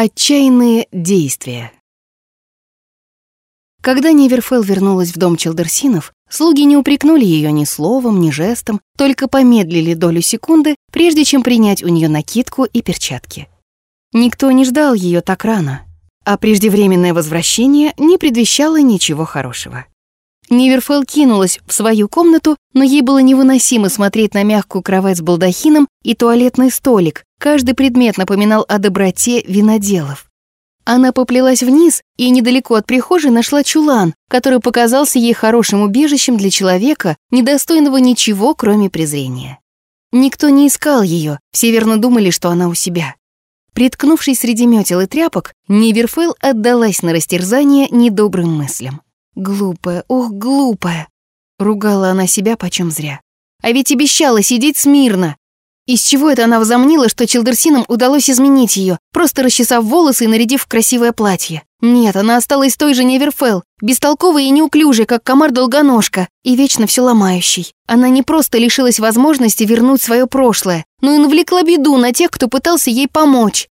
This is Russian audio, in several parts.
Отчаянные действия. Когда Неверфелл вернулась в дом Челдерсинов, слуги не упрекнули ее ни словом, ни жестом, только помедлили долю секунды, прежде чем принять у нее накидку и перчатки. Никто не ждал ее так рано, а преждевременное возвращение не предвещало ничего хорошего. Ниверфелл кинулась в свою комнату, но ей было невыносимо смотреть на мягкую кровать с балдахином и туалетный столик. Каждый предмет напоминал о доброте виноделов. Она поплелась вниз и недалеко от прихожей нашла чулан, который показался ей хорошим убежищем для человека, недостойного ничего, кроме презрения. Никто не искал ее, все верно думали, что она у себя. Приткнувшись среди метел и тряпок, Ниверфелл отдалась на растерзание недобрым мыслям. Глупая, ох, глупая. Ругала она себя почем зря. А ведь обещала сидеть смирно. Из чего это она возомнила, что Челдерсинам удалось изменить ее, просто расчесав волосы и нарядив в красивое платье? Нет, она осталась той же Неверфелл, бестолковой и неуклюжей, как комар-долгоножка, и вечно все ломающий. Она не просто лишилась возможности вернуть свое прошлое, но и навлекла беду на тех, кто пытался ей помочь.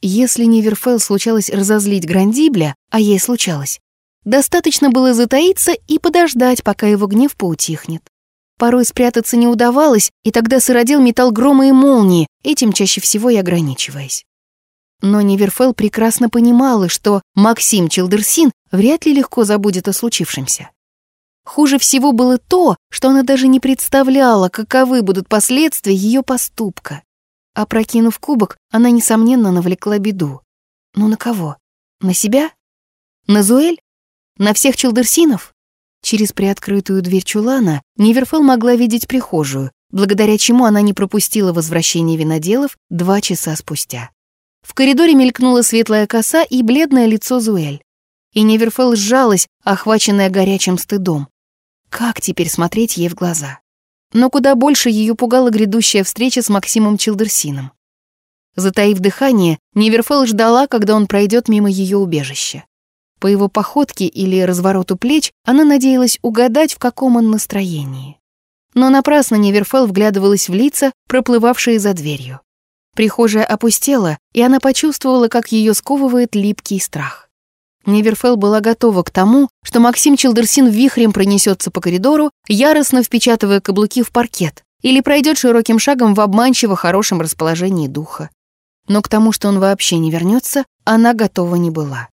Если Неверфелл случалось разозлить Грандибля, а ей случалось, Достаточно было затаиться и подождать, пока его гнев поутихнет. Порой спрятаться не удавалось, и тогда сыродел металл грома и молнии, этим чаще всего и ограничиваясь. Но Неверфелл прекрасно понимала, что Максим Челдерсин вряд ли легко забудет о случившемся. Хуже всего было то, что она даже не представляла, каковы будут последствия ее поступка. Опрокинув кубок, она, несомненно, навлекла беду. Но на кого? На себя? На Зуэль? На всех челдерсинов? Через приоткрытую дверь чулана Неверфелл могла видеть прихожую, благодаря чему она не пропустила возвращение виноделов два часа спустя. В коридоре мелькнула светлая коса и бледное лицо Зуэль. И Неверфелл сжалась, охваченная горячим стыдом. Как теперь смотреть ей в глаза? Но куда больше ее пугала грядущая встреча с Максимом Чилдерсином. Затаив дыхание, Неверфелл ждала, когда он пройдет мимо ее убежища. По его походке или развороту плеч она надеялась угадать, в каком он настроении. Но напрасно Неверфелл вглядывалась в лица, проплывавшие за дверью. Прихожая опустела, и она почувствовала, как ее сковывает липкий страх. Неверфелл была готова к тому, что Максим Челдерсин вихрем пронесется по коридору, яростно впечатывая каблуки в паркет, или пройдет широким шагом в обманчиво хорошем расположении духа. Но к тому, что он вообще не вернется, она готова не была.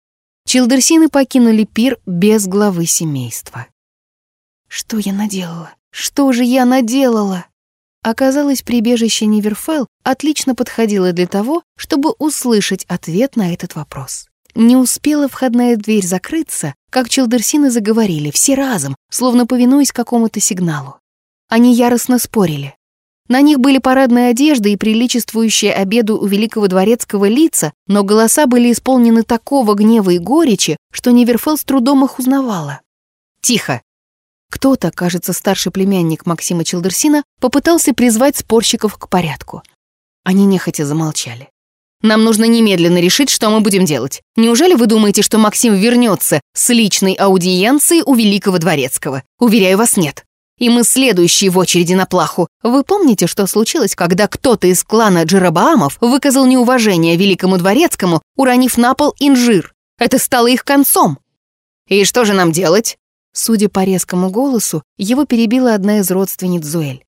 Чилдерсины покинули пир без главы семейства. Что я наделала? Что же я наделала? Оказалось, прибежище Ниверфелл отлично подходило для того, чтобы услышать ответ на этот вопрос. Не успела входная дверь закрыться, как Чилдерсины заговорили, все разом, словно повинуясь какому-то сигналу. Они яростно спорили. На них были парадные одежды и приличествующие обеду у великого дворецкого лица, но голоса были исполнены такого гнева и горечи, что Неверфелл с трудом их узнавала. «Тихо!» Кто-то, кажется, старший племянник Максима Челдерсина, попытался призвать спорщиков к порядку. Они нехотя замолчали. «Нам нужно немедленно решить, что мы будем делать. Неужели вы думаете, что Максим вернется с личной аудиенцией у великого дворецкого? Уверяю вас, нет и мы следующие в очереди на плаху. Вы помните, что случилось, когда кто-то из клана Джерабаамов выказал неуважение великому дворецкому, уронив на пол инжир? Это стало их концом. И что же нам делать? Судя по резкому голосу, его перебила одна из родственниц Зуэль.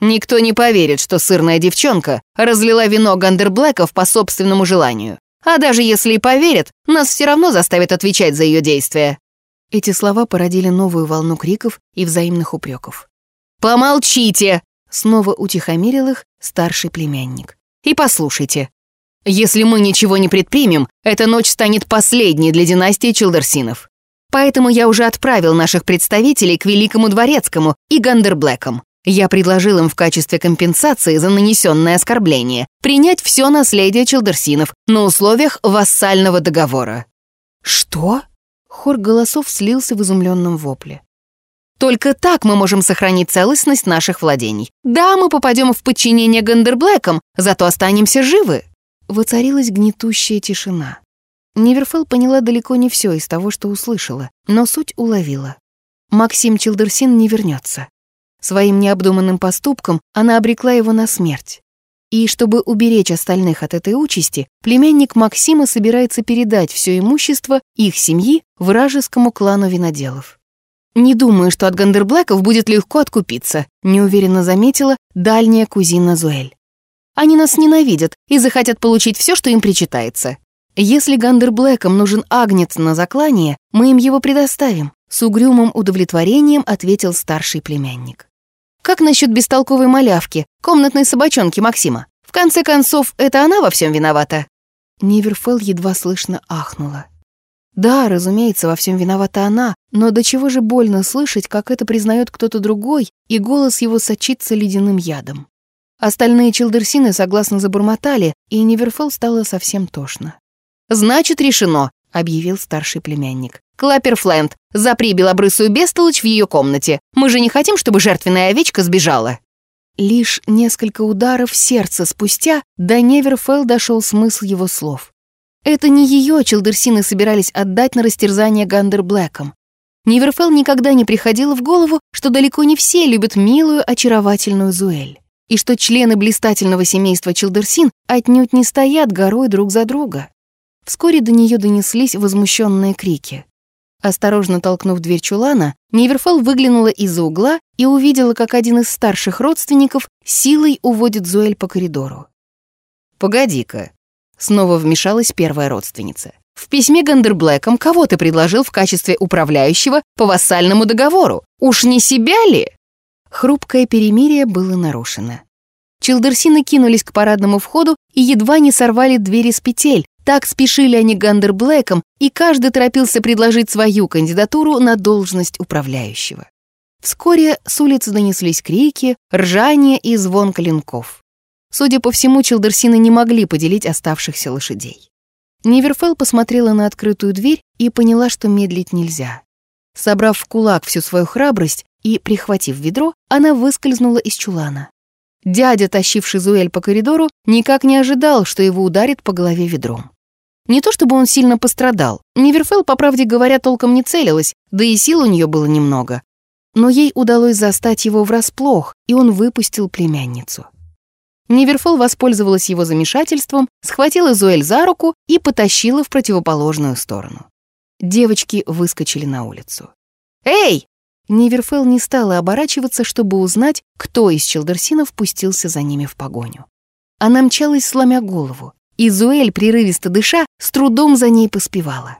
Никто не поверит, что сырная девчонка разлила вино Гандерблэков по собственному желанию. А даже если и поверят, нас все равно заставят отвечать за ее действия. Эти слова породили новую волну криков и взаимных упреков. «Помолчите!» — снова утихомирил их старший племянник. «И послушайте. Если мы ничего не предпримем, эта ночь станет последней для династии Чилдерсинов. Поэтому я уже отправил наших представителей к Великому Дворецкому и Гандерблэкам. Я предложил им в качестве компенсации за нанесенное оскорбление принять все наследие Чилдерсинов на условиях вассального договора». «Что?» Хор голосов слился в изумленном вопле. Только так мы можем сохранить целостность наших владений. Да, мы попадем в подчинение Гандерблэкам, зато останемся живы. Воцарилась гнетущая тишина. Неверфелл поняла далеко не все из того, что услышала, но суть уловила. Максим Чилдерсин не вернется. Своим необдуманным поступком она обрекла его на смерть. И чтобы уберечь остальных от этой участи, племянник Максима собирается передать все имущество их семьи вражескому клану виноделов. «Не думаю, что от Гандерблэков будет легко откупиться», неуверенно заметила дальняя кузина Зуэль. «Они нас ненавидят и захотят получить все, что им причитается. Если Гандерблэкам нужен агнец на заклание, мы им его предоставим», с угрюмым удовлетворением ответил старший племянник. «Как насчет бестолковой малявки, комнатной собачонки Максима? В конце концов, это она во всем виновата?» Неверфелл едва слышно ахнула. Да, разумеется, во всем виновата она, но до чего же больно слышать, как это признает кто-то другой, и голос его сочится ледяным ядом. Остальные челдерсины согласно забормотали, и Неверфелл стало совсем тошно. «Значит, решено», — объявил старший племянник. «Клапперфленд, запри белобрысую бестолочь в ее комнате. Мы же не хотим, чтобы жертвенная овечка сбежала». Лишь несколько ударов сердца спустя до Неверфелл дошел смысл его слов. Это не ее челдерсины собирались отдать на растерзание Гандерблэком. Ниверфелл никогда не приходило в голову, что далеко не все любят милую, очаровательную Зуэль. И что члены блистательного семейства Челдерсин отнюдь не стоят горой друг за друга. Вскоре до нее донеслись возмущенные крики. Осторожно толкнув дверь чулана, Ниверфелл выглянула из-за угла и увидела, как один из старших родственников силой уводит Зуэль по коридору. «Погоди-ка», Снова вмешалась первая родственница. «В письме Гандерблэком кого ты предложил в качестве управляющего по вассальному договору? Уж не себя ли?» Хрупкое перемирие было нарушено. Чилдерсины кинулись к парадному входу и едва не сорвали двери с петель. Так спешили они Гандерблэком, и каждый торопился предложить свою кандидатуру на должность управляющего. Вскоре с улицы донеслись крики, ржание и звон клинков. Судя по всему, Челдерсины не могли поделить оставшихся лошадей. Ниверфелл посмотрела на открытую дверь и поняла, что медлить нельзя. Собрав в кулак всю свою храбрость и прихватив ведро, она выскользнула из чулана. Дядя, тащивший Зуэль по коридору, никак не ожидал, что его ударит по голове ведром. Не то чтобы он сильно пострадал, Ниверфелл, по правде говоря, толком не целилась, да и сил у нее было немного. Но ей удалось застать его врасплох, и он выпустил племянницу. Ниверфол воспользовалась его замешательством, схватила Зуэль за руку и потащила в противоположную сторону. Девочки выскочили на улицу. «Эй!» Ниверфел не стала оборачиваться, чтобы узнать, кто из челдерсинов пустился за ними в погоню. Она мчалась, сломя голову, и Зуэль, прерывисто дыша, с трудом за ней поспевала.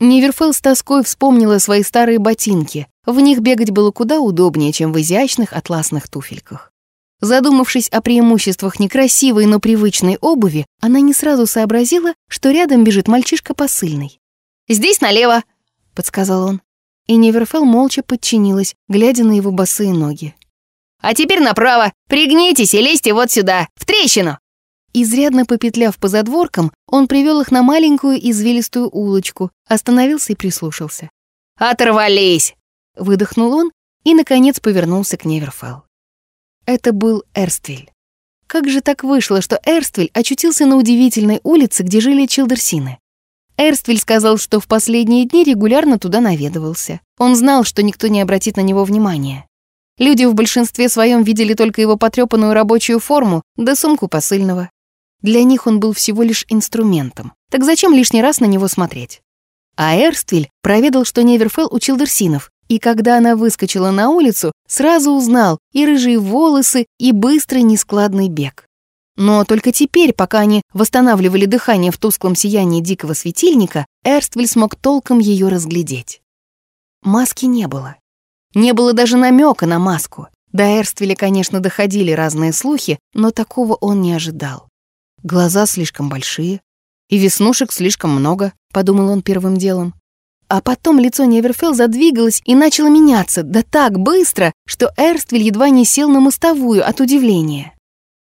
Ниверфел с тоской вспомнила свои старые ботинки. В них бегать было куда удобнее, чем в изящных атласных туфельках. Задумавшись о преимуществах некрасивой, но привычной обуви, она не сразу сообразила, что рядом бежит мальчишка посыльный. «Здесь налево», — подсказал он. И Неверфелл молча подчинилась, глядя на его босые ноги. «А теперь направо! Пригнитесь и лезьте вот сюда, в трещину!» Изрядно попетляв по задворкам, он привел их на маленькую извилистую улочку, остановился и прислушался. «Оторвались!» — выдохнул он и, наконец, повернулся к Неверфелл. Это был Эрствиль. Как же так вышло, что Эрствиль очутился на удивительной улице, где жили Чилдерсины? Эрствиль сказал, что в последние дни регулярно туда наведывался. Он знал, что никто не обратит на него внимания. Люди в большинстве своем видели только его потрепанную рабочую форму да сумку посыльного. Для них он был всего лишь инструментом. Так зачем лишний раз на него смотреть? А Эрствиль проведал, что Неверфелл у Чилдерсинов, и когда она выскочила на улицу, сразу узнал и рыжие волосы, и быстрый нескладный бег. Но только теперь, пока они восстанавливали дыхание в тусклом сиянии дикого светильника, Эрствель смог толком ее разглядеть. Маски не было. Не было даже намека на маску. До Эрствеля, конечно, доходили разные слухи, но такого он не ожидал. Глаза слишком большие, и веснушек слишком много, подумал он первым делом. А потом лицо Неверфелл задвигалось и начало меняться, да так быстро, что Эрствель едва не сел на мостовую от удивления.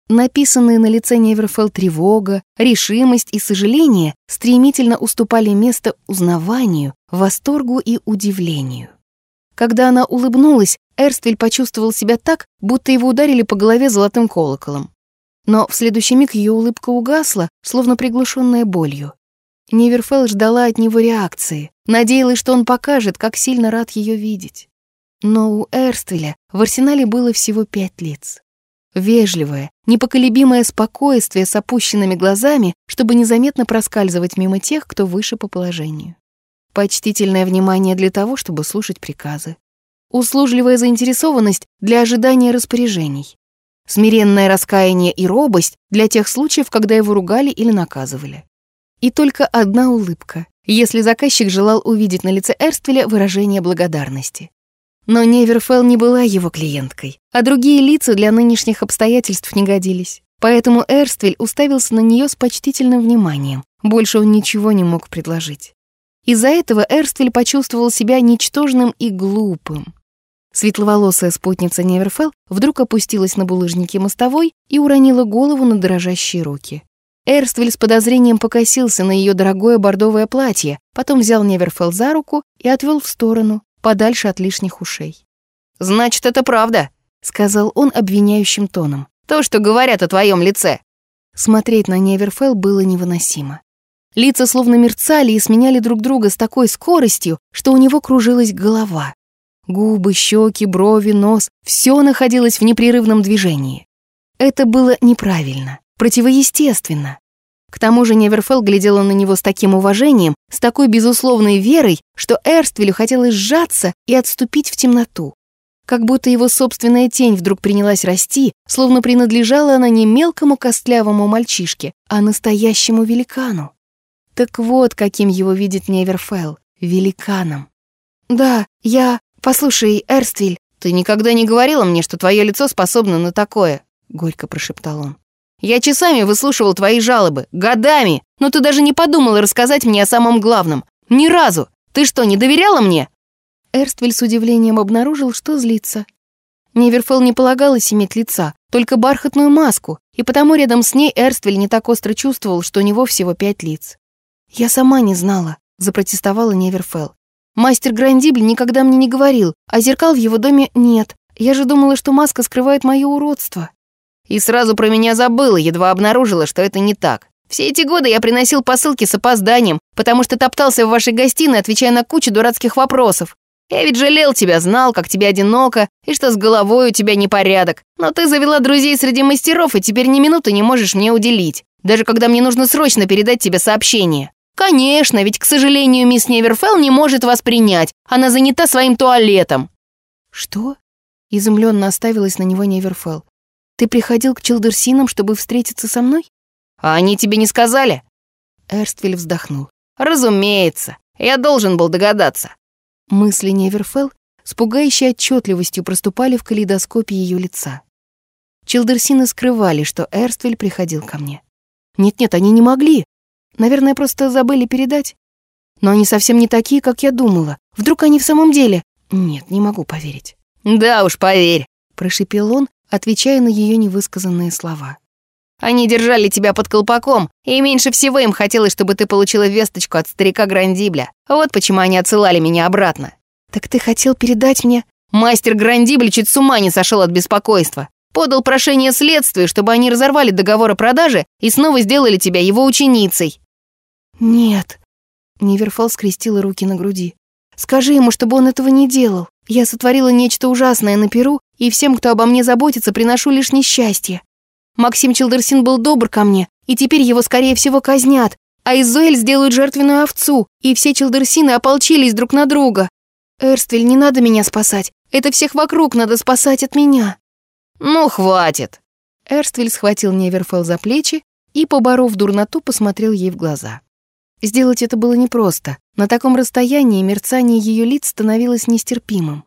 Написанные на лице Неверфелл тревога, решимость и сожаление стремительно уступали место узнаванию, восторгу и удивлению. Когда она улыбнулась, Эрствель почувствовал себя так, будто его ударили по голове золотым колоколом. Но в следующий миг ее улыбка угасла, словно приглушенная болью. Неверфелл ждала от него реакции, надеялась, что он покажет, как сильно рад ее видеть. Но у Эрствеля в арсенале было всего пять лиц. Вежливое, непоколебимое спокойствие с опущенными глазами, чтобы незаметно проскальзывать мимо тех, кто выше по положению. Почтительное внимание для того, чтобы слушать приказы. Услужливая заинтересованность для ожидания распоряжений. Смиренное раскаяние и робость для тех случаев, когда его ругали или наказывали. И только одна улыбка, если заказчик желал увидеть на лице Эрствеля выражение благодарности. Но Неверфелл не была его клиенткой, а другие лица для нынешних обстоятельств не годились. Поэтому Эрствель уставился на нее с почтительным вниманием. Больше он ничего не мог предложить. Из-за этого Эрствель почувствовал себя ничтожным и глупым. Светловолосая спутница Неверфелл вдруг опустилась на булыжники мостовой и уронила голову на дрожащие руки. Эрствель с подозрением покосился на ее дорогое бордовое платье, потом взял Неверфелл за руку и отвел в сторону, подальше от лишних ушей. «Значит, это правда», — сказал он обвиняющим тоном. «То, что говорят о твоем лице». Смотреть на Неверфелл было невыносимо. Лица словно мерцали и сменяли друг друга с такой скоростью, что у него кружилась голова. Губы, щеки, брови, нос — все находилось в непрерывном движении. Это было неправильно, противоестественно. К тому же Неверфелл глядела на него с таким уважением, с такой безусловной верой, что Эрствелю хотелось сжаться и отступить в темноту. Как будто его собственная тень вдруг принялась расти, словно принадлежала она не мелкому костлявому мальчишке, а настоящему великану. Так вот, каким его видит Неверфелл — великаном. «Да, я... Послушай, Эрствель, ты никогда не говорила мне, что твое лицо способно на такое», — горько прошептал он. Я часами выслушивал твои жалобы, годами, но ты даже не подумала рассказать мне о самом главном. Ни разу. Ты что, не доверяла мне?» Эрствель с удивлением обнаружил, что злится. Неверфелл не полагалось иметь лица, только бархатную маску, и потому рядом с ней Эрствель не так остро чувствовал, что у него всего пять лиц. «Я сама не знала», — запротестовала Неверфелл. «Мастер Грандибль никогда мне не говорил, а зеркал в его доме нет. Я же думала, что маска скрывает мое уродство». И сразу про меня забыла, едва обнаружила, что это не так. Все эти годы я приносил посылки с опозданием, потому что топтался в вашей гостиной, отвечая на кучу дурацких вопросов. Я ведь жалел тебя, знал, как тебе одиноко, и что с головой у тебя непорядок. Но ты завела друзей среди мастеров, и теперь ни минуты не можешь мне уделить, даже когда мне нужно срочно передать тебе сообщение. Конечно, ведь, к сожалению, мисс Неверфелл не может вас принять. Она занята своим туалетом. Что? Изумленно оставилась на него Неверфелл. Ты приходил к Челдерсинам, чтобы встретиться со мной? А они тебе не сказали? Эрствель вздохнул. Разумеется, я должен был догадаться. Мысли Неверфелл с пугающей отчетливостью проступали в калейдоскопе ее лица. Челдерсины скрывали, что Эрствель приходил ко мне. Нет-нет, они не могли. Наверное, просто забыли передать. Но они совсем не такие, как я думала. Вдруг они в самом деле... Нет, не могу поверить. «Да уж, поверь», — прошипел он, отвечая на ее невысказанные слова. «Они держали тебя под колпаком, и меньше всего им хотелось, чтобы ты получила весточку от старика Грандибля. Вот почему они отсылали меня обратно». «Так ты хотел передать мне...» Мастер Грандибль чуть с ума не сошел от беспокойства. Подал прошение следствию, чтобы они разорвали договор о продаже и снова сделали тебя его ученицей. «Нет». Неверфал скрестила руки на груди. «Скажи ему, чтобы он этого не делал. Я сотворила нечто ужасное на Перу, и всем, кто обо мне заботится, приношу лишь несчастье. Максим Челдерсин был добр ко мне, и теперь его, скорее всего, казнят, а из Зоэль сделают жертвенную овцу, и все Челдерсины ополчились друг на друга. Эрствель, не надо меня спасать, это всех вокруг надо спасать от меня». «Ну, хватит!» Эрствель схватил Неверфелл за плечи и, поборов дурноту, посмотрел ей в глаза. Сделать это было непросто. На таком расстоянии мерцание ее лиц становилось нестерпимым.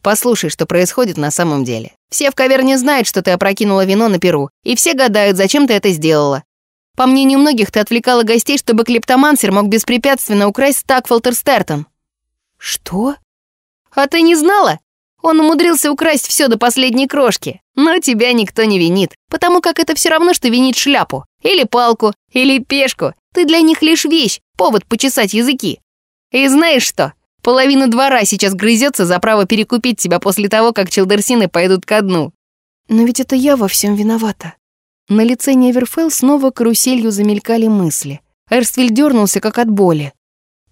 «Послушай, что происходит на самом деле. Все в каверне знают, что ты опрокинула вино на перу, и все гадают, зачем ты это сделала. По мнению многих, ты отвлекала гостей, чтобы клептомансер мог беспрепятственно украсть стак Фолтерстертон». «Что?» «А ты не знала? Он умудрился украсть все до последней крошки. Но тебя никто не винит, потому как это все равно, что винить шляпу, или палку, или пешку. Ты для них лишь вещь, повод почесать языки. И знаешь что? Половина двора сейчас грызется за право перекупить тебя после того, как челдерсины пойдут ко дну. Но ведь это я во всем виновата. На лице Неверфелл снова каруселью замелькали мысли. Эрствиль дернулся, как от боли.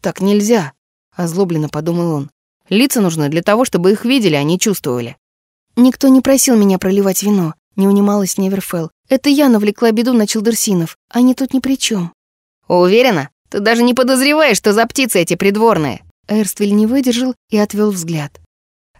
«Так нельзя», — озлобленно подумал он. «Лица нужны для того, чтобы их видели, а не чувствовали». «Никто не просил меня проливать вино. Не унималась Неверфелл. «Это я навлекла беду на Челдерсинов. Они тут ни при чем. «Уверена? Ты даже не подозреваешь, что за птицы эти придворные!» Эрствель не выдержал и отвел взгляд.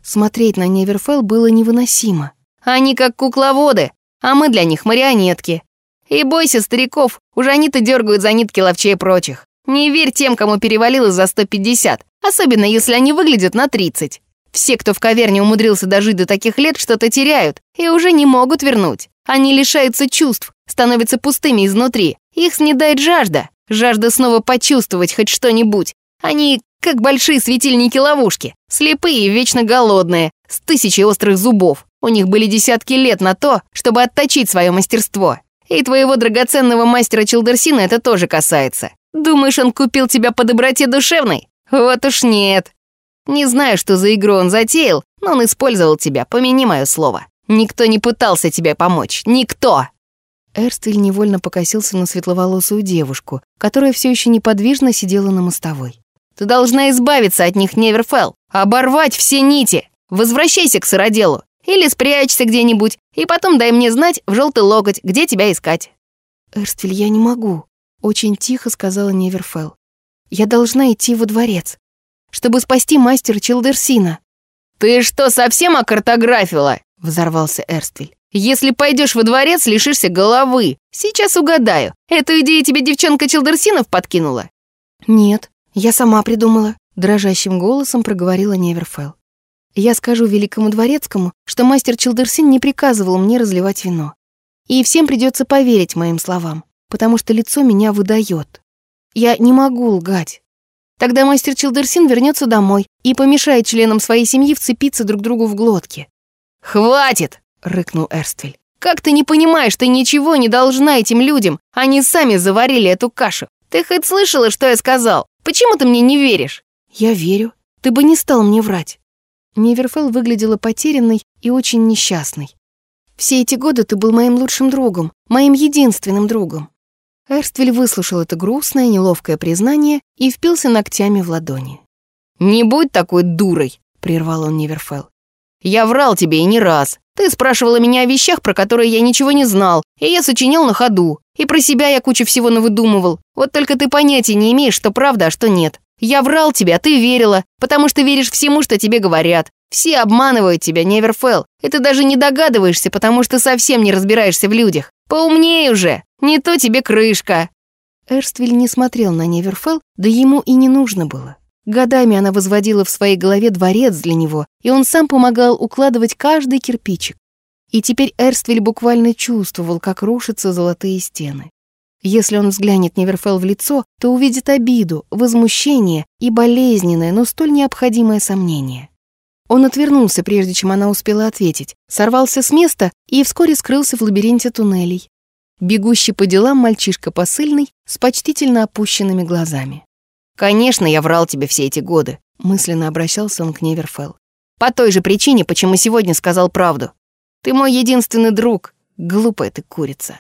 Смотреть на Неверфелл было невыносимо. «Они как кукловоды, а мы для них марионетки. И бойся стариков, уже они-то дергают за нитки ловчей прочих. Не верь тем, кому перевалило за 150, особенно если они выглядят на 30. Все, кто в каверне умудрился дожить до таких лет, что-то теряют и уже не могут вернуть. Они лишаются чувств, становятся пустыми изнутри. Их снедает жажда. Жажда снова почувствовать хоть что-нибудь. Они как большие светильники-ловушки, слепые и вечно голодные, с тысячей острых зубов. У них были десятки лет на то, чтобы отточить свое мастерство. И твоего драгоценного мастера Челдерсина это тоже касается. Думаешь, он купил тебя по доброте душевной? Вот уж нет. Не знаю, что за игру он затеял, но он использовал тебя, помяни мое слово. Никто не пытался тебе помочь. Никто!» Эрстель невольно покосился на светловолосую девушку, которая все еще неподвижно сидела на мостовой. «Ты должна избавиться от них, Неверфелл, оборвать все нити. Возвращайся к сыроделу. Или спрячься где-нибудь, и потом дай мне знать в желтый локоть, где тебя искать». «Эрстель, я не могу», — очень тихо сказала Неверфелл. «Я должна идти во дворец, чтобы спасти мастера Челдерсина». «Ты что, совсем окартографила?» — взорвался Эрствель. «Если пойдешь во дворец, лишишься головы. Сейчас угадаю. Эту идею тебе девчонка Челдерсинов подкинула?» «Нет, я сама придумала», — дрожащим голосом проговорила Неверфелл. «Я скажу великому дворецкому, что мастер Челдерсин не приказывал мне разливать вино. И всем придется поверить моим словам, потому что лицо меня выдает. Я не могу лгать. Тогда мастер Челдерсин вернется домой и помешает членам своей семьи вцепиться друг другу в глотки. «Хватит!» — рыкнул Эрствель. «Как ты не понимаешь, ты ничего не должна этим людям. Они сами заварили эту кашу. Ты хоть слышала, что я сказал? Почему ты мне не веришь?» «Я верю. Ты бы не стал мне врать». Неверфелл выглядела потерянной и очень несчастной. «Все эти годы ты был моим лучшим другом, моим единственным другом». Эрствель выслушал это грустное, неловкое признание и впился ногтями в ладони. «Не будь такой дурой», — прервал он Неверфелл. Я врал тебе и не раз. Ты спрашивала меня о вещах, про которые я ничего не знал, и я сочинял на ходу. И про себя я кучу всего навыдумывал. Вот только ты понятия не имеешь, что правда, а что нет. Я врал тебе, а ты верила, потому что веришь всему, что тебе говорят. Все обманывают тебя, Неверфелл, и ты даже не догадываешься, потому что совсем не разбираешься в людях. Поумней уже, не то тебе крышка». Эрствиль не смотрел на Неверфелл, да ему и не нужно было. Годами она возводила в своей голове дворец для него, и он сам помогал укладывать каждый кирпичик. И теперь Эрствель буквально чувствовал, как рушатся золотые стены. Если он взглянет Неверфелл в лицо, то увидит обиду, возмущение и болезненное, но столь необходимое сомнение. Он отвернулся, прежде чем она успела ответить, сорвался с места и вскоре скрылся в лабиринте туннелей. Бегущий по делам мальчишка посыльный с почтительно опущенными глазами. «Конечно, я врал тебе все эти годы», — мысленно обращался он к Неверфелл. «По той же причине, почему сегодня сказал правду. Ты мой единственный друг, глупая ты курица».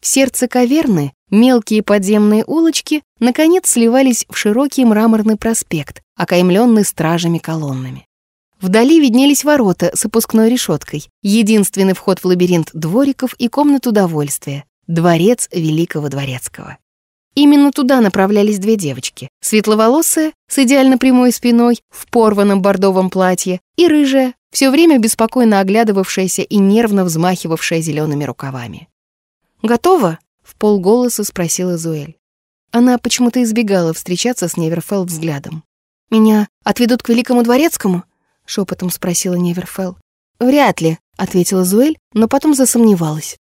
В сердце каверны мелкие подземные улочки наконец сливались в широкий мраморный проспект, окаймленный стражами колоннами. Вдали виднелись ворота с опускной решеткой, единственный вход в лабиринт двориков и комнат удовольствия, дворец Великого Дворецкого. Именно туда направлялись две девочки. Светловолосая, с идеально прямой спиной, в порванном бордовом платье, и рыжая, все время беспокойно оглядывавшаяся и нервно взмахивавшая зелеными рукавами. «Готова?» — в полголоса спросила Зуэль. Она почему-то избегала встречаться с Неверфелл взглядом. «Меня отведут к Великому Дворецкому?» — шепотом спросила Неверфелл. «Вряд ли», — ответила Зуэль, но потом засомневалась.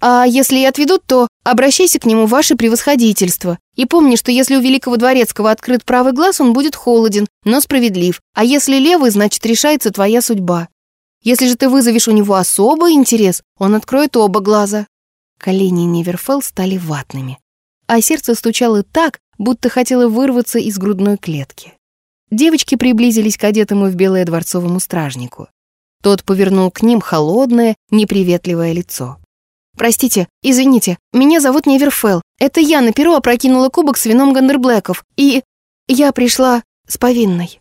А если и отведут, то обращайся к нему, ваше превосходительство. И помни, что если у великого дворецкого открыт правый глаз, он будет холоден, но справедлив. А если левый, значит, решается твоя судьба. Если же ты вызовешь у него особый интерес, он откроет оба глаза». Колени Неверфелл стали ватными, а сердце стучало так, будто хотело вырваться из грудной клетки. Девочки приблизились к одетому в белое дворцовому стражнику. Тот повернул к ним холодное, неприветливое лицо. «Простите, извините, меня зовут Неверфелл. Это я на перу опрокинула кубок с вином Гандерблэков, и я пришла с повинной».